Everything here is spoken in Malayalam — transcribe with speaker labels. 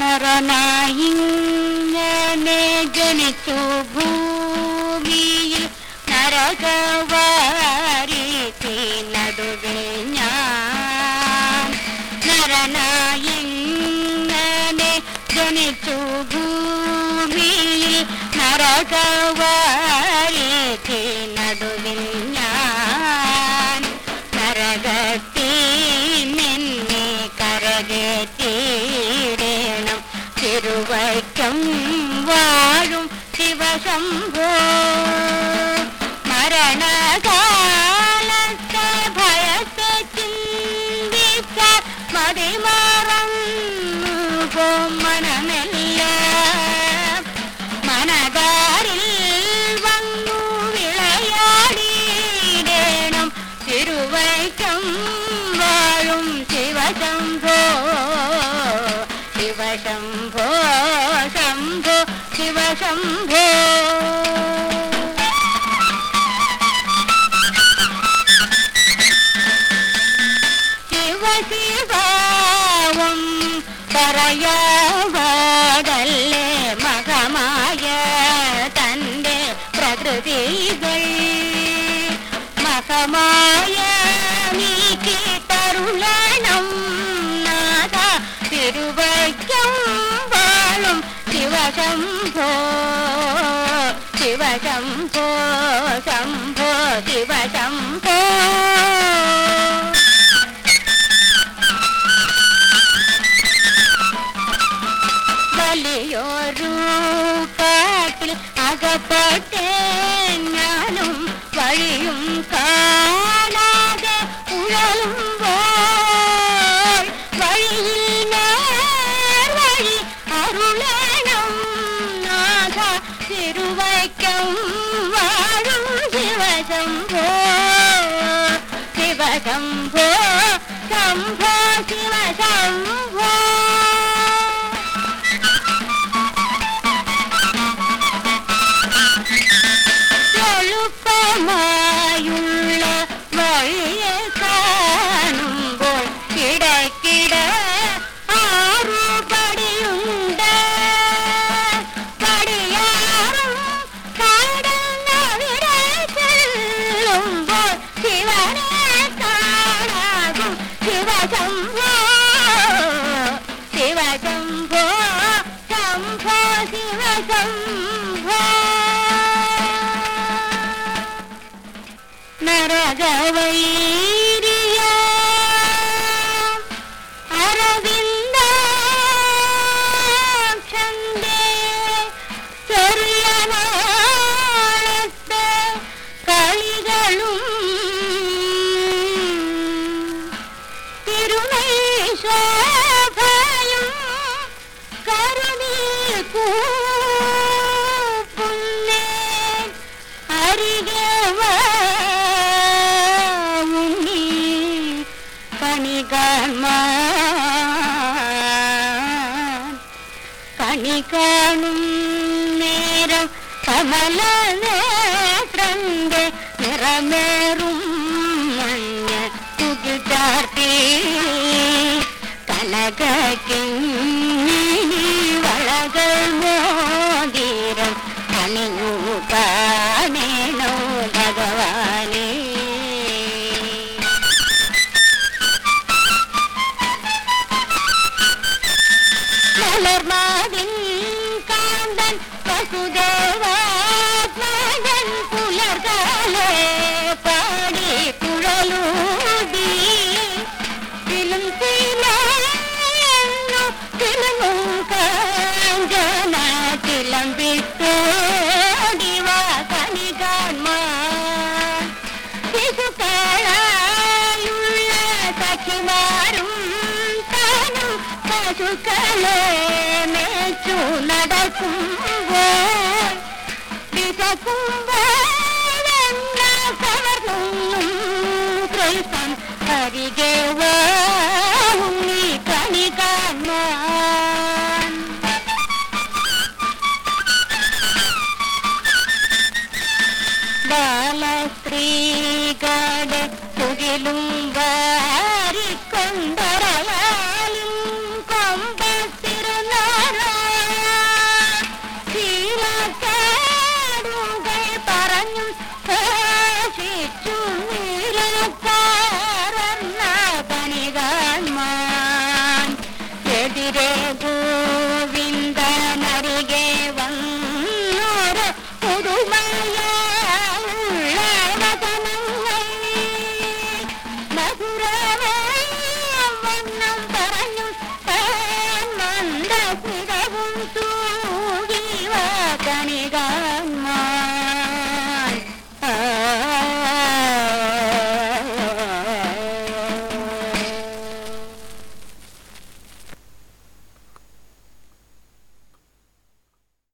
Speaker 1: നരനായിങ്ങനെ ജനിച്ചു ഭൂമിയിൽ നരകവാരിക്ക് നടുവിൽ ഞാൻ. നരനായിങ്ങനെ ജനിച്ചു ഭൂമിയിൽ നരകവാ വാഴും ശിവശംഭോ. മരണകാലത്തെ ഭയത്തെ ചിന്തിച്ച മതിമറന്നു മനമെല്ലാം മനകാരിൽ വന്നു വിളയാടിയിടേണം തിരുവൈക്കം വാഴും ശിവശംഭോ. ശിവശംഭോ. शिवशम्भे शिव शिवं परयवडल्ले मगमाय तन्ने प्रकृतिगल् मगमाय திருவடம் போ. வலியோரு காட்டில் அகப்பட்டேன் நானும் வழியும் காணாத உழலும் திருவைக்கம் வாழும் శంభో శివ శంభో శంభో శివ శంభో നരകവൈരിയ അരവിന്ദാക്ഷന്റെ ചെറിയ നാളത്തെ കളികളും തിരുനൈശോഭയും കണി നേരം കമല നേത്രന്റെ നിറമേറും മഞ്ഞ തുകിട്ടാർത്തി കനകിങ്ങി விட்டோடிவா கனிகான்மா சிசுகளாயுள்ள சகிமாரும் தானும் பசுக்களே மேச்சு நடக்கும் விசக்கும் கவர்ந்தும் அருகே സ്ത്രീകളെ തുകിലും വാരിക്കൊണ്ടറവാലും കൊമ്പത്തിരുന്നാടുകൾ പറഞ്ഞു ശിച്ചു നിരക്കാറന്ന പണികന്മാൻ എതിരെ